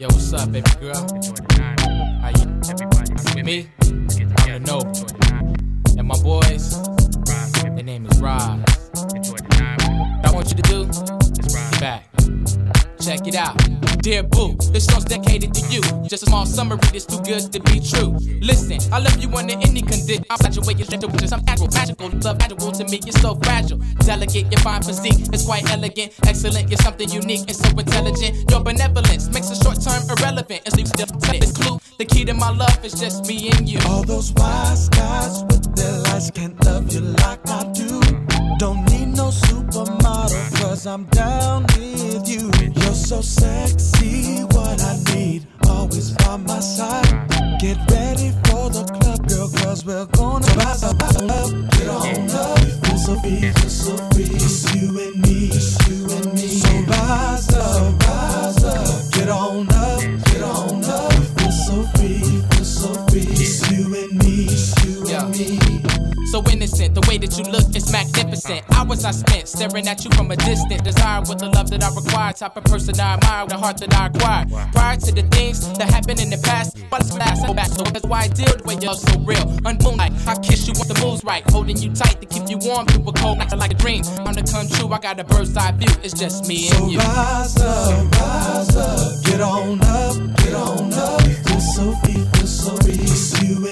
Yo, what's up, baby girl? How you? Everybody Me? I'm the night. And my boys, their name is Rize. Dear Boo, this song's dedicated to you. Just a small summary that's too good to be true. Listen, I love you under any condition. I'm such a way just I'm magical, magical. Love magical to me, you're so fragile. Delicate, your fine physique is quite elegant. Excellent, you're something unique and so intelligent. Your benevolence makes the short term irrelevant. As you still this clue, the key to my love is just me and you. All those wise guys with their lights can't love you like I do. Don't need no supermodel, cause I'm down with you. You're so sexy, what I need, always by my side. Get ready for the club, girl, cause we're gonna rise up, rise up, get on up. We feel so free, feel so free. It's you and me, So innocent, the way that you look is magnificent. Hours I spent staring at you from a distance. Desire with the love that I require. Type of person I admire, the heart that I acquire. Prior to the things that happened in the past, but it's last. Go back, so that's why I deal the way you're so real. On moonlight, I kiss you when the moves right. Holding you tight to keep you warm through a cold night like a dream. Time to come true, I got a bird's eye view. It's just me and you. So rise up, rise up, get on up, get on up. Feel so free, feel so free. You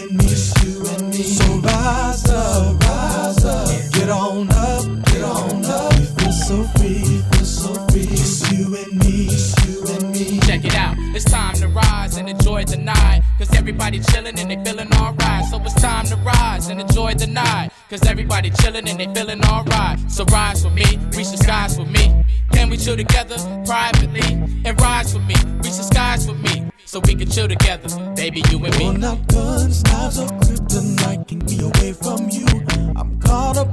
Check it out. It's time to rise and enjoy the night. Cause everybody chillin' and they feeling alright. So it's time to rise and enjoy the night. Cause everybody chillin' and they feeling alright. So rise with me, reach the skies with me. Can we chill together privately? And rise with me, reach the skies with me. So we can chill together, baby, you and Well, me. not guns, knives, or kryptonite can be away from you. I'm caught up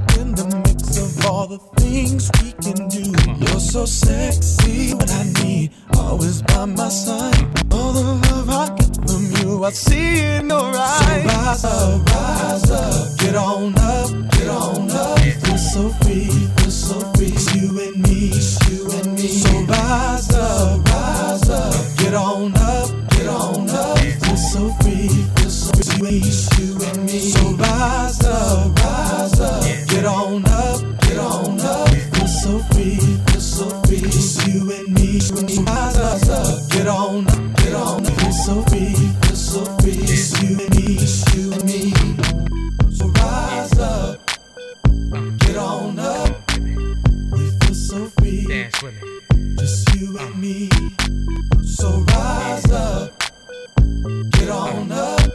all the things we can do. You're so sexy, what I need, always by my side. All the love I get from you, I see in your eyes. So rise up, rise up, get on up, get on up. Feel so free, feel so free. It's you and me, it's you and me. So rise up, rise up, get on up, get on up. Feel so free, feel so free. It's you and me. So rise up, rise up, get on up, get on so free, feel so. It's you and me, it's you and me. So rise up, get on up. We feel so free, Dance with me. just you and me. So rise up, get on up.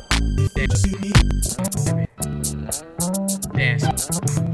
Just you me. Dance.